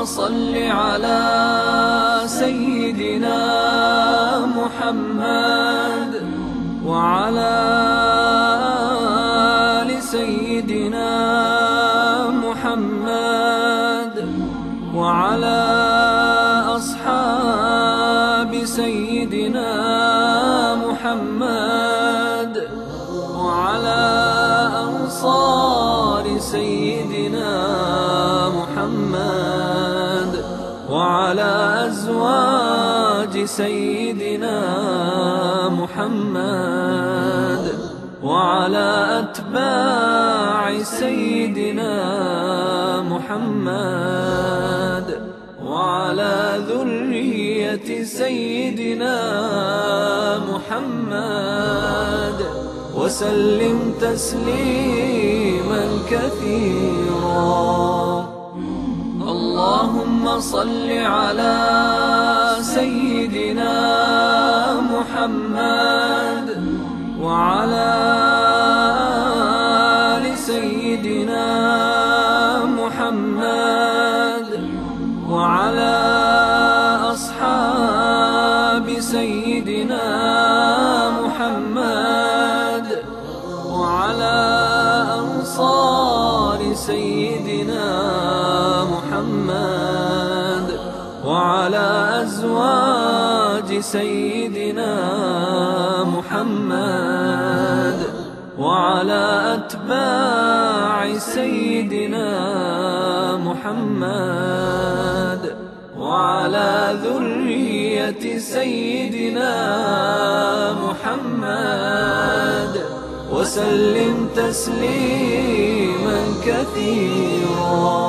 صل على سيدنا محمد وعلى آل سيدنا محمد وعلى أصحاب سيدنا محمد وعلى أنصار سيدنا محمد أزواج سيدنا محمد وعلى أتباع سيدنا محمد وعلى ذرية سيدنا محمد وسلم تسليما كثيرا. اللهم صل على سيدنا محمد وعلى آل سيدنا محمد وعلى أصحاب سيدنا محمد وعلى أنصار سيدنا وعلى أزواج سيدنا محمد وعلى أتباع سيدنا محمد وعلى ذرية سيدنا محمد. وسلم تسليما كثيرا.